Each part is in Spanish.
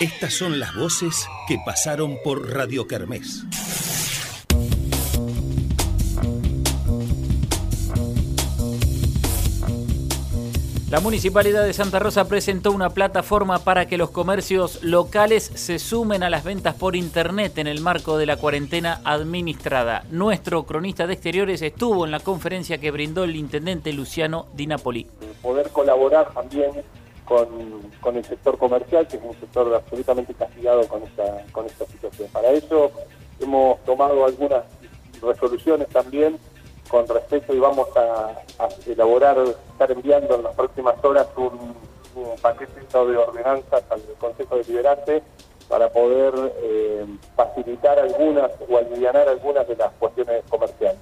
Estas son las voces que pasaron por Radio Kermés. La Municipalidad de Santa Rosa presentó una plataforma para que los comercios locales se sumen a las ventas por Internet en el marco de la cuarentena administrada. Nuestro cronista de exteriores estuvo en la conferencia que brindó el intendente Luciano Di Napoli. Poder colaborar también con, el sector comercial, que es un sector absolutamente castigado con esta, con esta situación. Para eso hemos tomado algunas resoluciones también con respecto y vamos a, elaborar, estar enviando en las próximas horas un, paquete de ordenanzas al Consejo Deliberante para poder eh, facilitar algunas o aliviar algunas de las cuestiones comerciales.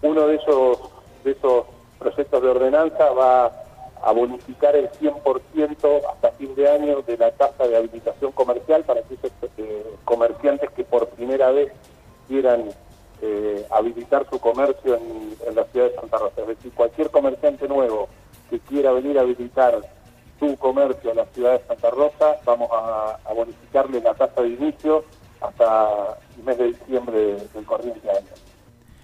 Uno de esos, de esos proyectos de ordenanza va a bonificar el 100% hasta fin de año de la tasa de habilitación comercial para aquellos eh, comerciantes que por primera vez quieran eh, habilitar su comercio en, la ciudad de Santa Rosa. Es decir, cualquier comerciante nuevo que quiera venir a habilitar su comercio en la ciudad de Santa Rosa, vamos a, bonificarle la tasa de inicio hasta el mes de diciembre del corriente año.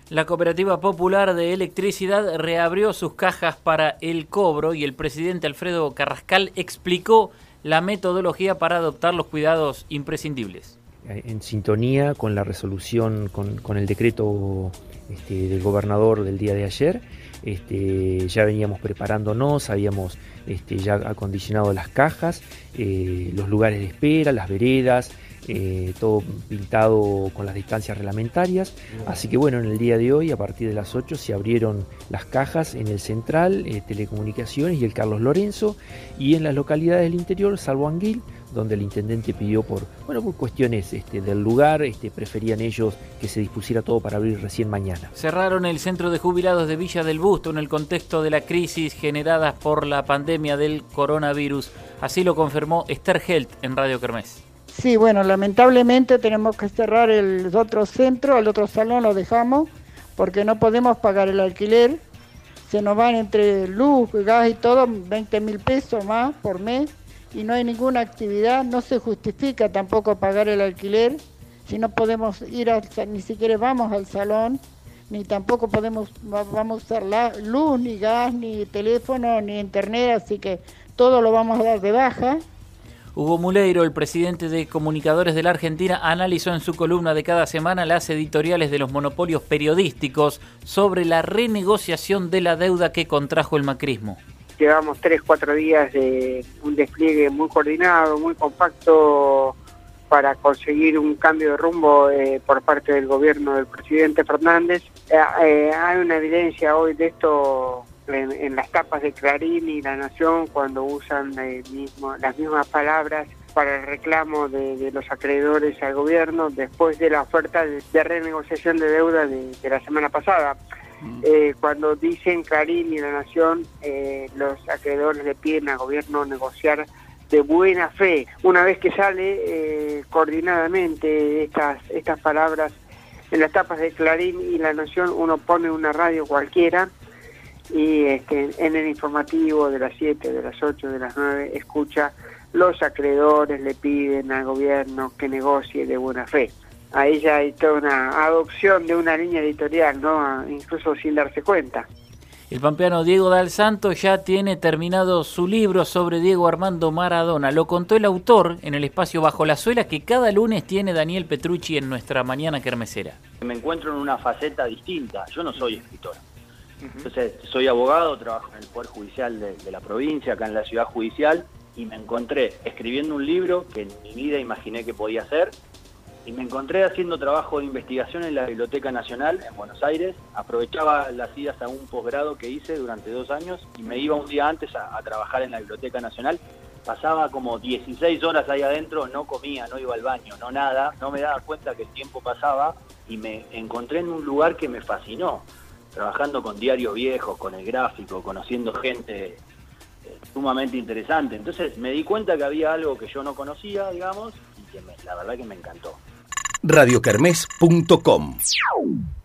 La Cooperativa Popular de Electricidad reabrió sus cajas para el cobro y el presidente Alfredo Carrascal explicó la metodología para adoptar los cuidados imprescindibles. Eh, en sintonía con la resolución, con, el decreto este, del gobernador del día de ayer. Este, ya veníamos preparándonos, habíamos este, ya acondicionado las cajas, eh, los lugares de espera, las veredas, eh, todo pintado con las distancias reglamentarias. Así que bueno, en el día de hoy, a partir de las 8, se abrieron las cajas en el Central, Telecomunicaciones y el Carlos Lorenzo, y en las localidades del interior, salvo Anguil, donde el intendente pidió por, bueno, por cuestiones este, del lugar, este, preferían ellos que se dispusiera todo para abrir recién mañana. Cerraron el centro de jubilados de Villa del Busto en el contexto de la crisis generada por la pandemia del coronavirus. Así lo confirmó Esther Helt en Radio Kermés. Sí, bueno, lamentablemente tenemos que cerrar el otro centro, el otro salón lo dejamos porque no podemos pagar el alquiler. Se nos van entre luz, gas y todo 20 mil pesos más por mes y no hay ninguna actividad, no se justifica tampoco pagar el alquiler, si no podemos ir, a, ni siquiera vamos al salón, ni tampoco podemos, vamos a usar la luz, ni gas, ni teléfono, ni internet, así que todo lo vamos a dar de baja. Hugo Muleiro, el presidente de Comunicadores de la Argentina, analizó en su columna de cada semana las editoriales de los monopolios periodísticos sobre la renegociación de la deuda que contrajo el macrismo llevamos tres, cuatro días de un despliegue muy coordinado, muy compacto para conseguir un cambio de rumbo eh, por parte del gobierno del presidente Fernández. Eh, eh, hay una evidencia hoy de esto en, las tapas de Clarín y La Nación cuando usan mismo, las mismas palabras para el reclamo de, los acreedores al gobierno después de la oferta de, renegociación de deuda de la semana pasada. Eh, cuando dicen Clarín y La Nación, eh, los acreedores le piden al gobierno negociar de buena fe. Una vez que sale eh, coordinadamente estas, estas palabras en las tapas de Clarín y La Nación, uno pone una radio cualquiera y este, en el informativo de las 7, de las 8, de las 9, escucha los acreedores le piden al gobierno que negocie de buena fe a ella hay toda una adopción de una línea editorial, ¿no? incluso sin darse cuenta. El pampeano Diego Dal Santo ya tiene terminado su libro sobre Diego Armando Maradona. Lo contó el autor en el espacio Bajo la Suela que cada lunes tiene Daniel Petrucci en nuestra mañana kermesera. Me encuentro en una faceta distinta. Yo no soy escritor. Entonces, soy abogado, trabajo en el Poder Judicial de, la provincia, acá en la ciudad judicial, y me encontré escribiendo un libro que en mi vida imaginé que podía hacer y me encontré haciendo trabajo de investigación en la Biblioteca Nacional en Buenos Aires. Aprovechaba las idas a un posgrado que hice durante dos años y me iba un día antes a, trabajar en la Biblioteca Nacional. Pasaba como 16 horas ahí adentro, no comía, no iba al baño, no nada, no me daba cuenta que el tiempo pasaba y me encontré en un lugar que me fascinó, trabajando con diarios viejos, con el gráfico, conociendo gente eh, sumamente interesante. Entonces me di cuenta que había algo que yo no conocía, digamos, y que la verdad que me encantó radiocarmes.com